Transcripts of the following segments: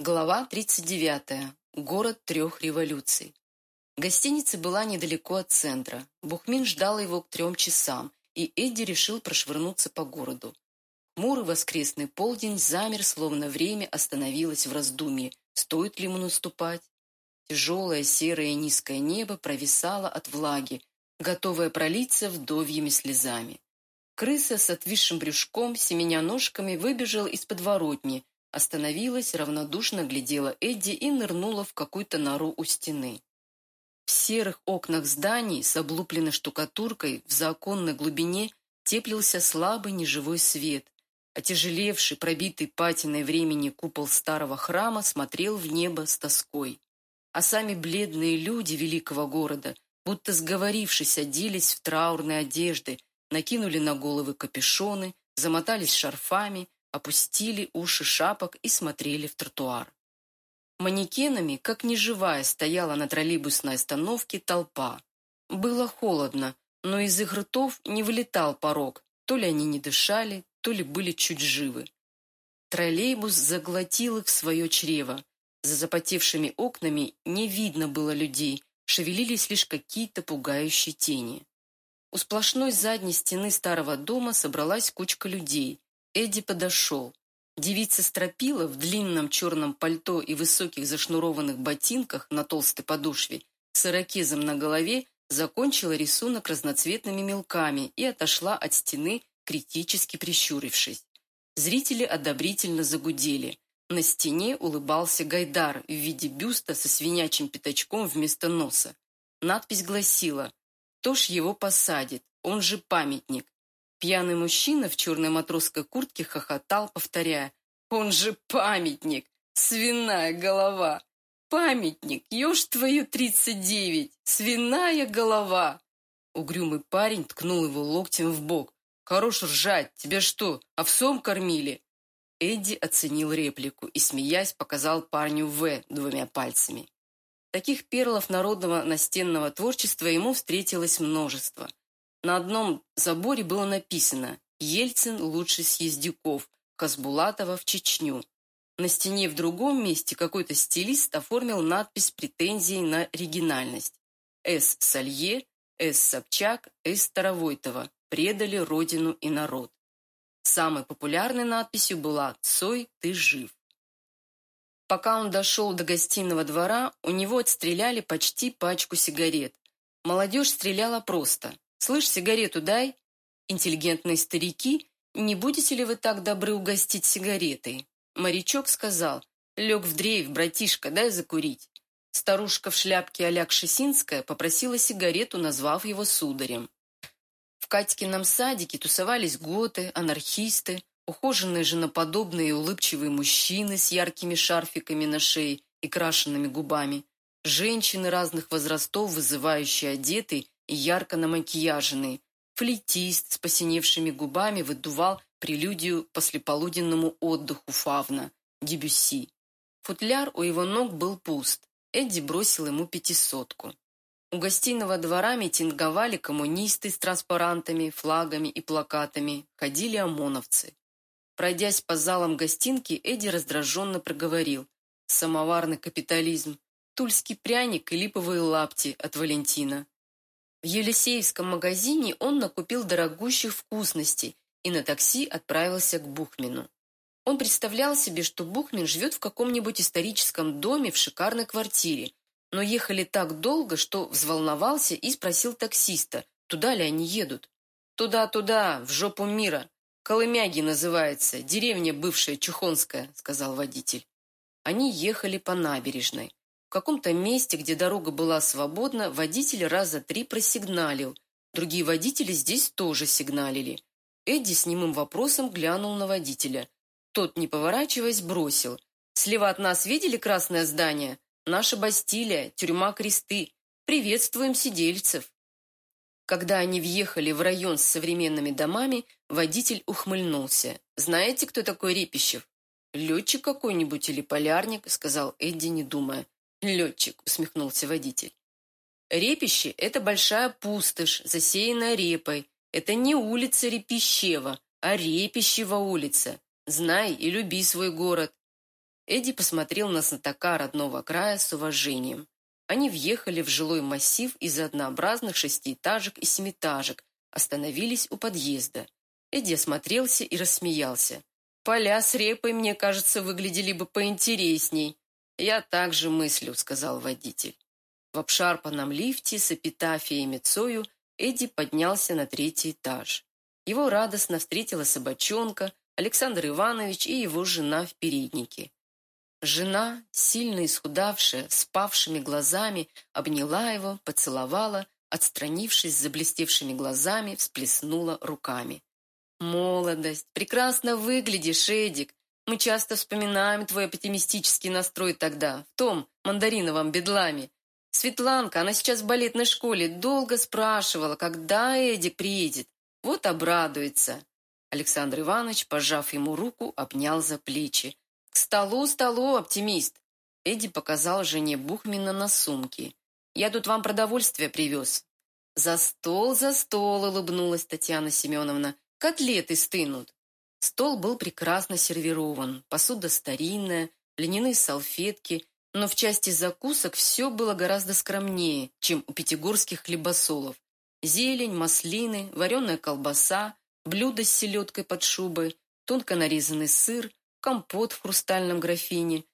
Глава 39. Город трех революций. Гостиница была недалеко от центра. Бухмин ждал его к трем часам, и Эдди решил прошвырнуться по городу. Хмурый воскресный полдень замер, словно время остановилось в раздумье, стоит ли ему наступать. Тяжелое серое низкое небо провисало от влаги, готовое пролиться вдовьими слезами. Крыса с отвисшим брюшком, семеня ножками, выбежала из подворотни, остановилась, равнодушно глядела Эдди и нырнула в какую-то нору у стены. В серых окнах зданий с облупленной штукатуркой в законной глубине теплился слабый неживой свет. Отяжелевший, пробитый патиной времени купол старого храма смотрел в небо с тоской а сами бледные люди великого города, будто сговорившись, оделись в траурные одежды, накинули на головы капюшоны, замотались шарфами, опустили уши шапок и смотрели в тротуар. Манекенами, как неживая, стояла на троллейбусной остановке толпа. Было холодно, но из их ртов не вылетал порог, то ли они не дышали, то ли были чуть живы. Троллейбус заглотил их в свое чрево, за запотевшими окнами не видно было людей, шевелились лишь какие-то пугающие тени. У сплошной задней стены старого дома собралась кучка людей. Эдди подошел. Девица Стропила в длинном черном пальто и высоких зашнурованных ботинках на толстой подошве с ирокезом на голове закончила рисунок разноцветными мелками и отошла от стены, критически прищурившись. Зрители одобрительно загудели. На стене улыбался Гайдар в виде бюста со свинячим пятачком вместо носа. Надпись гласила «Кто ж его посадит? Он же памятник». Пьяный мужчина в черной матросской куртке хохотал, повторяя «Он же памятник! Свиная голова! Памятник! Ешь твою тридцать девять! Свиная голова!» Угрюмый парень ткнул его локтем в бок. «Хорош ржать! Тебя что, овсом кормили?» Эдди оценил реплику и, смеясь, показал парню «В» двумя пальцами. Таких перлов народного настенного творчества ему встретилось множество. На одном заборе было написано «Ельцин лучший съездюков, Хасбулатова в Чечню». На стене в другом месте какой-то стилист оформил надпись претензией на оригинальность. «С. Салье, С. Собчак, С. Старовойтова предали родину и народ». Самой популярной надписью была «Цой, ты жив». Пока он дошел до гостиного двора, у него отстреляли почти пачку сигарет. Молодежь стреляла просто. «Слышь, сигарету дай!» Интеллигентные старики, не будете ли вы так добры угостить сигаретой? Морячок сказал, лег в дрейф, братишка, дай закурить. Старушка в шляпке а Кшесинская попросила сигарету, назвав его сударем. В Катькином садике тусовались готы, анархисты, ухоженные женоподобные и улыбчивые мужчины с яркими шарфиками на шее и крашенными губами, женщины разных возрастов, вызывающие одетые ярко намакияженные, флейтист с посиневшими губами выдувал прелюдию послеполуденному отдыху Фавна, Дебюсси. Футляр у его ног был пуст. Эдди бросил ему пятисотку. У гостиного двора митинговали коммунисты с транспарантами, флагами и плакатами, ходили ОМОНовцы. Пройдясь по залам гостинки, Эдди раздраженно проговорил. «Самоварный капитализм, тульский пряник и липовые лапти от Валентина». В Елисеевском магазине он накупил дорогущих вкусностей и на такси отправился к Бухмину. Он представлял себе, что Бухмин живет в каком-нибудь историческом доме в шикарной квартире, но ехали так долго, что взволновался и спросил таксиста, туда ли они едут. «Туда-туда, в жопу мира. Колымяги называется, деревня бывшая Чухонская», — сказал водитель. Они ехали по набережной. В каком-то месте, где дорога была свободна, водитель раза три просигналил. Другие водители здесь тоже сигналили. Эдди с немым вопросом глянул на водителя. Тот, не поворачиваясь, бросил. «Слева от нас видели красное здание? Наша Бастилия, тюрьма Кресты. Приветствуем сидельцев. Когда они въехали в район с современными домами, водитель ухмыльнулся. «Знаете, кто такой Репищев?» «Летчик какой-нибудь или полярник», — сказал Эдди, не думая. «Летчик», — усмехнулся водитель. «Репище — это большая пустошь, засеянная репой. Это не улица Репищева, а Репищева улица. Знай и люби свой город. Эдди посмотрел на знатока родного края с уважением. Они въехали в жилой массив из однообразных шестиэтажек и семиэтажек, остановились у подъезда. Эдди осмотрелся и рассмеялся. «Поля с репой, мне кажется, выглядели бы поинтересней». «Я так же мыслю», — сказал водитель. В обшарпанном лифте с эпитафией Цою Эдди поднялся на третий этаж. Его радостно встретила собачонка, Александр Иванович и его жена в переднике. Жена, сильно исхудавшая, с павшими глазами, обняла его, поцеловала, отстранившись заблестевшими глазами, всплеснула руками. «Молодость! Прекрасно выглядишь, Эдик! Мы часто вспоминаем твой оптимистический настрой тогда, в том мандариновом бедламе. Светланка, она сейчас в балетной школе, долго спрашивала, когда Эдик приедет. Вот обрадуется». Александр Иванович, пожав ему руку, обнял за плечи. «К столу, столу, оптимист!» Эдди показал жене Бухмина на сумке. «Я тут вам продовольствие привез». «За стол, за стол!» — улыбнулась Татьяна Семеновна. «Котлеты стынут!» Стол был прекрасно сервирован, посуда старинная, льняные салфетки, но в части закусок все было гораздо скромнее, чем у пятигорских хлебосолов. Зелень, маслины, вареная колбаса, блюдо с селедкой под шубой, тонко нарезанный сыр, компот в хрустальном графине.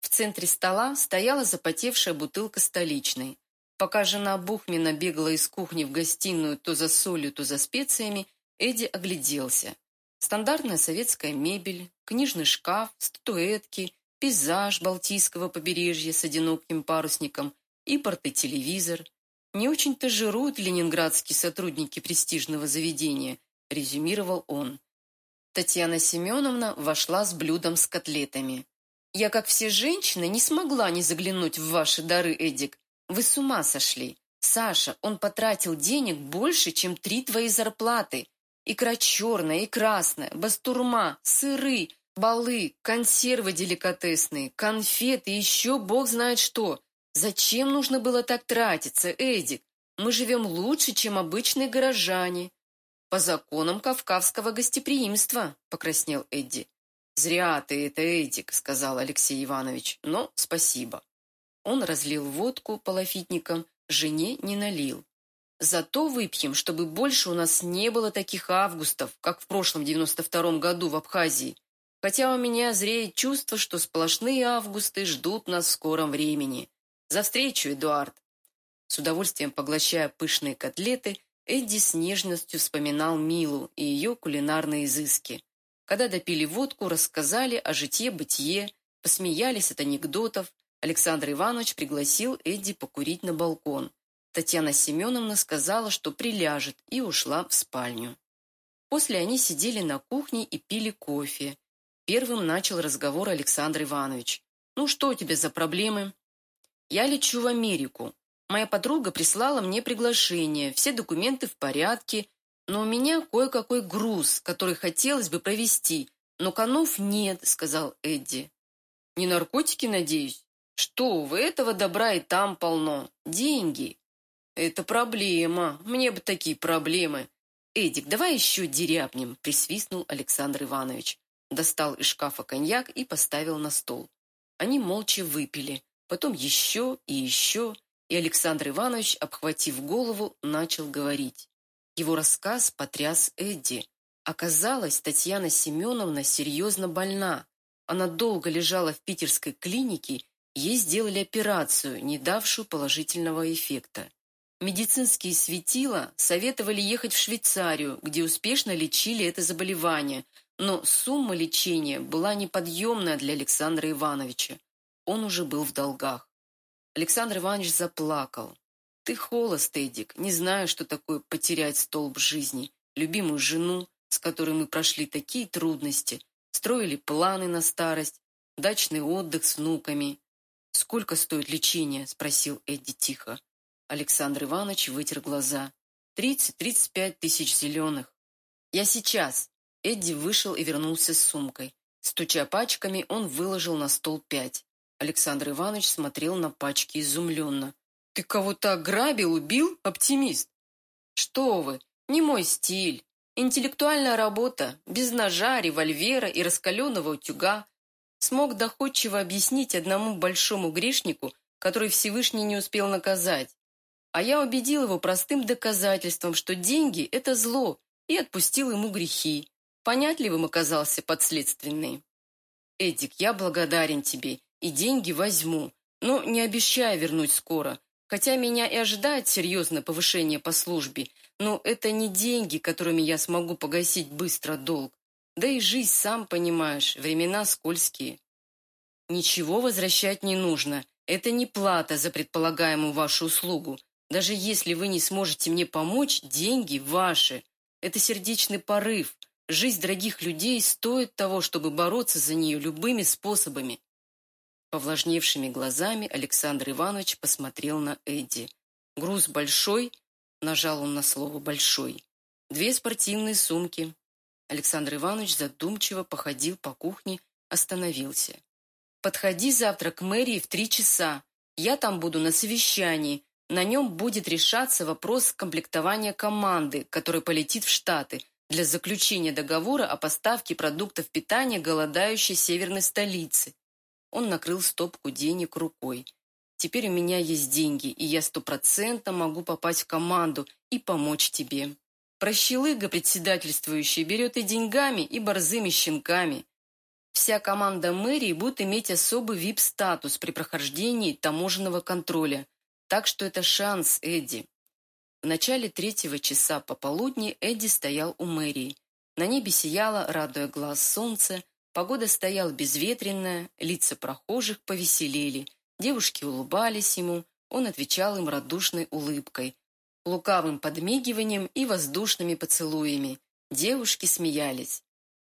В центре стола стояла запотевшая бутылка столичной. Пока жена Бухмина бегала из кухни в гостиную то за солью, то за специями, Эдди огляделся. Стандартная советская мебель, книжный шкаф, статуэтки, пейзаж Балтийского побережья с одиноким парусником и порты-телевизор. Не очень-то жируют ленинградские сотрудники престижного заведения, резюмировал он. Татьяна Семеновна вошла с блюдом с котлетами. «Я, как все женщины, не смогла не заглянуть в ваши дары, Эдик. Вы с ума сошли. Саша, он потратил денег больше, чем три твои зарплаты. Икра черная и красная, бастурма, сыры, балы, консервы деликатесные, конфеты еще бог знает что. Зачем нужно было так тратиться, Эдик? Мы живем лучше, чем обычные горожане. «По законам кавказского гостеприимства», — покраснел Эдди. «Зря ты это, Эдик», — сказал Алексей Иванович, — «но спасибо». Он разлил водку по лафитникам, жене не налил. «Зато выпьем, чтобы больше у нас не было таких августов, как в прошлом девяносто втором году в Абхазии. Хотя у меня зреет чувство, что сплошные августы ждут нас в скором времени. За встречу, Эдуард!» С удовольствием поглощая пышные котлеты, Эдди с нежностью вспоминал Милу и ее кулинарные изыски. Когда допили водку, рассказали о житье-бытие, посмеялись от анекдотов. Александр Иванович пригласил Эдди покурить на балкон. Татьяна Семеновна сказала, что приляжет, и ушла в спальню. После они сидели на кухне и пили кофе. Первым начал разговор Александр Иванович. «Ну что у тебя за проблемы?» «Я лечу в Америку. Моя подруга прислала мне приглашение, все документы в порядке, но у меня кое-какой груз, который хотелось бы провести, но конов нет, сказал Эдди. Не наркотики, надеюсь? Что вы, этого добра и там полно. Деньги. Это проблема. Мне бы такие проблемы. Эдик, давай еще дерябнем, присвистнул Александр Иванович. Достал из шкафа коньяк и поставил на стол. Они молча выпили, потом еще и еще, и Александр Иванович, обхватив голову, начал говорить. Его рассказ потряс Эдди. Оказалось, Татьяна Семеновна серьезно больна. Она долго лежала в питерской клинике, ей сделали операцию, не давшую положительного эффекта. Медицинские светила советовали ехать в Швейцарию, где успешно лечили это заболевание, но сумма лечения была неподъемная для Александра Ивановича. Он уже был в долгах. Александр Иванович заплакал. «Ты холост, Эдик, не знаю, что такое потерять столб жизни, любимую жену, с которой мы прошли такие трудности, строили планы на старость, дачный отдых с внуками. «Сколько стоит лечение?» – спросил Эдди тихо. Александр Иванович вытер глаза. «Тридцать-тридцать пять тысяч зеленых». «Я сейчас!» Эдди вышел и вернулся с сумкой. Стуча пачками, он выложил на стол пять. Александр Иванович смотрел на пачки изумленно. «Ты кого-то ограбил, убил, оптимист?» «Что вы, не мой стиль. Интеллектуальная работа, без ножа, револьвера и раскаленного утюга. смог доходчиво объяснить одному большому грешнику, который Всевышний не успел наказать. А я убедил его простым доказательством, что деньги – это зло, и отпустил ему грехи. Понятливым оказался подследственный. «Эдик, я благодарен тебе, и деньги возьму, но не обещаю вернуть скоро, хотя меня и ожидает серьезное повышение по службе, но это не деньги, которыми я смогу погасить быстро долг. Да и жизнь, сам понимаешь, времена скользкие. Ничего возвращать не нужно. Это не плата за предполагаемую вашу услугу. Даже если вы не сможете мне помочь, деньги ваши. Это сердечный порыв. Жизнь дорогих людей стоит того, чтобы бороться за нее любыми способами. Повлажневшими глазами Александр Иванович посмотрел на Эдди. Груз большой, нажал он на слово «большой». Две спортивные сумки, Александр Иванович задумчиво походил по кухне, остановился. «Подходи завтра к мэрии в три часа. Я там буду на совещании. На нем будет решаться вопрос комплектования команды, которая полетит в Штаты для заключения договора о поставке продуктов питания голодающей северной столицы». Он накрыл стопку денег рукой. «Теперь у меня есть деньги, и я стопроцентно могу попасть в команду и помочь тебе». Прощелыга председательствующий берет и деньгами, и борзыми щенками. Вся команда мэрии будет иметь особый вип-статус при прохождении таможенного контроля. Так что это шанс, Эдди. В начале третьего часа пополудни Эдди стоял у мэрии. На небе сияло, радуя глаз солнце, погода стояла безветренная, лица прохожих повеселели, девушки улыбались ему, он отвечал им радушной улыбкой, лукавым подмигиванием и воздушными поцелуями. Девушки смеялись.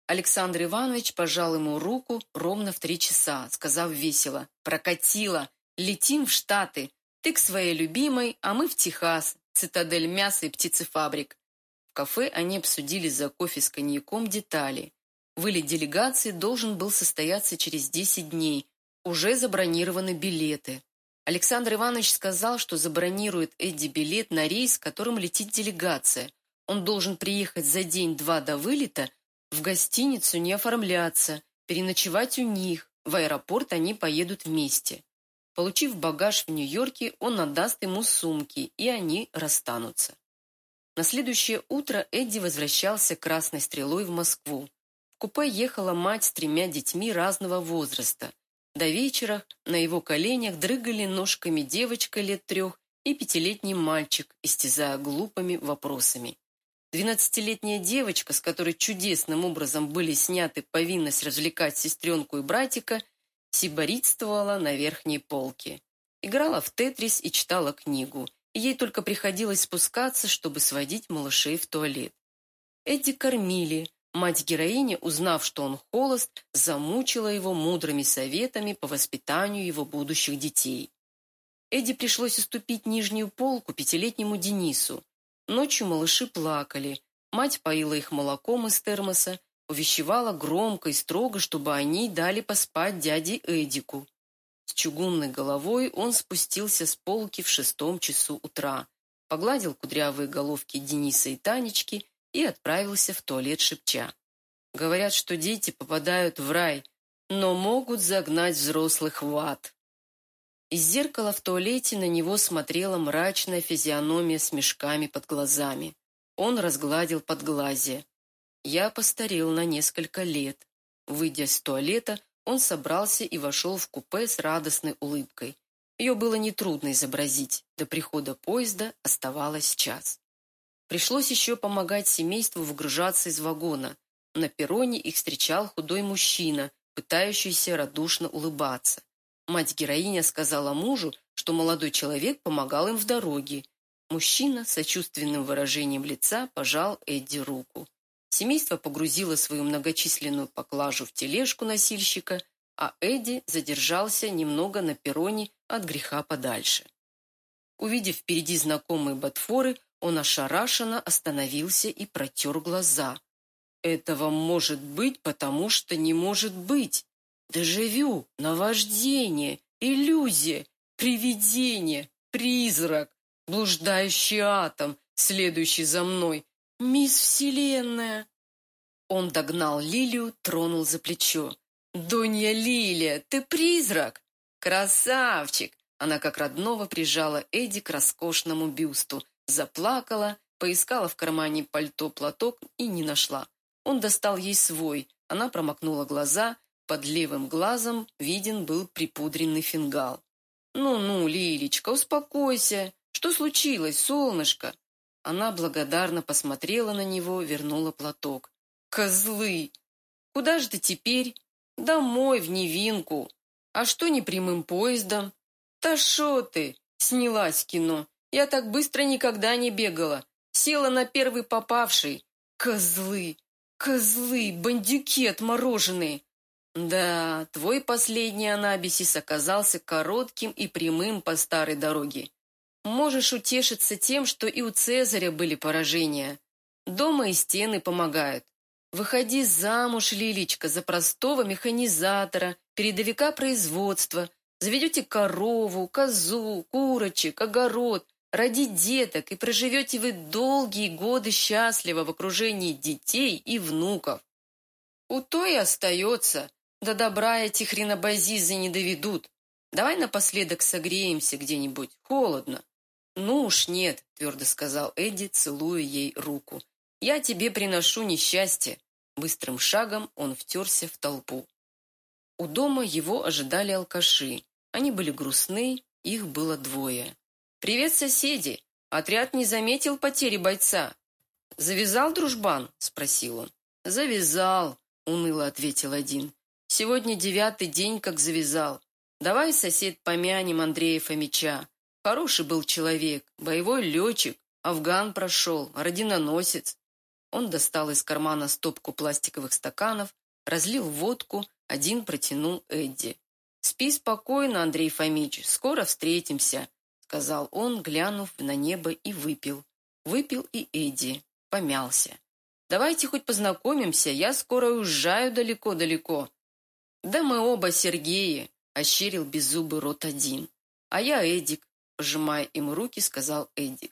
Александр Иванович пожал ему руку ровно в три часа, сказав весело «Прокатило! Летим в Штаты! Ты к своей любимой, а мы в Техас, цитадель мяса и птицефабрик». В кафе они обсудили за кофе с коньяком детали. Вылет делегации должен был состояться через 10 дней. Уже забронированы билеты. Александр Иванович сказал, что забронирует Эдди билет на рейс, которым летит делегация. Он должен приехать за день-два до вылета, в гостиницу не оформляться, переночевать у них. В аэропорт они поедут вместе. Получив багаж в Нью-Йорке, он отдаст ему сумки, и они расстанутся. На следующее утро Эдди возвращался красной стрелой в Москву. В купе ехала мать с тремя детьми разного возраста. До вечера на его коленях дрыгали ножками девочка лет трех и пятилетний мальчик, истязая глупыми вопросами. Двенадцатилетняя девочка, с которой чудесным образом были сняты повинность развлекать сестренку и братика, сиборитствовала на верхней полке. Играла в тетрис и читала книгу, ей только приходилось спускаться, чтобы сводить малышей в туалет. Эдди кормили, Мать-героиня, узнав, что он холост, замучила его мудрыми советами по воспитанию его будущих детей. Эдди пришлось уступить нижнюю полку пятилетнему Денису. Ночью малыши плакали. Мать поила их молоком из термоса, увещевала громко и строго, чтобы они дали поспать дяде Эдику. С чугунной головой он спустился с полки в шестом часу утра, погладил кудрявые головки Дениса и Танечки и отправился в туалет шепча. Говорят, что дети попадают в рай, но могут загнать взрослых в ад. Из зеркала в туалете на него смотрела мрачная физиономия с мешками под глазами. Он разгладил подглазие. Я постарел на несколько лет. Выйдя из туалета, он собрался и вошел в купе с радостной улыбкой. Ее было нетрудно изобразить. До прихода поезда оставалось час. Пришлось еще помогать семейству выгружаться из вагона. На перроне их встречал худой мужчина, пытающийся радушно улыбаться. Мать-героиня сказала мужу, что молодой человек помогал им в дороге. Мужчина с сочувственным выражением лица пожал Эдди руку. Семейство погрузило свою многочисленную поклажу в тележку носильщика, а Эдди задержался немного на перроне от греха подальше. Увидев впереди знакомые ботфоры, он ошарашенно остановился и протер глаза. Этого может быть, потому что не может быть. Дежавю, наваждение, иллюзия, привидение, призрак, блуждающий атом, следующий за мной. Мисс Вселенная! Он догнал Лилию, тронул за плечо. «Донья Лилия, ты призрак! Красавчик!» Она как родного прижала Эдди к роскошному бюсту, заплакала, поискала в кармане пальто платок и не нашла. Он достал ей свой, она промокнула глаза, под левым глазом виден был припудренный фингал. «Ну-ну, Лилечка, успокойся. Что случилось, солнышко?» Она благодарно посмотрела на него, вернула платок. «Козлы! Куда же ты теперь?» «Домой, в Невинку. А что не прямым поездом?» «Да шо ты?» — снялась кино. «Я так быстро никогда не бегала. Села на первый попавший. Козлы! Козлы! Бандюки отмороженные!» «Да, твой последний анабисис оказался коротким и прямым по старой дороге. Можешь утешиться тем, что и у Цезаря были поражения. Дома и стены помогают. Выходи замуж, Лилечка, за простого механизатора, передовика производства. Заведете корову, козу, курочек, огород, роди деток, и проживете вы долгие годы счастливо в окружении детей и внуков. У той остается, до добра эти хренобазизы не доведут. Давай напоследок согреемся где-нибудь, холодно. «Ну уж нет», — твердо сказал Эдди, целуя ей руку. «Я тебе приношу несчастье». Быстрым шагом он втерся в толпу. У дома его ожидали алкаши. Они были грустны, их было двое. «Привет, соседи! Отряд не заметил потери бойца». «Завязал дружбан?» — спросил он. «Завязал», — уныло ответил один. «Сегодня девятый день, как завязал. Давай, сосед, помянем Андрея Фомича. Хороший был человек, боевой летчик, афган прошел, родиноносец. Он достал из кармана стопку пластиковых стаканов, разлил водку, один протянул Эдди. «Спи спокойно, Андрей Фомич, скоро встретимся», сказал он, глянув на небо и выпил. Выпил и Эдди, помялся. «Давайте хоть познакомимся, я скоро уезжаю далеко-далеко». «Да мы оба Сергеи», — ощерил беззубый рот один. «А я Эдик, Пожимая им руки, сказал Эдди.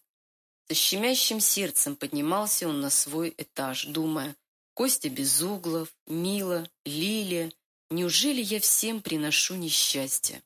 Со щемящим сердцем поднимался он на свой этаж, думая, Костя Безуглов, Мила, Лилия, неужели я всем приношу несчастье?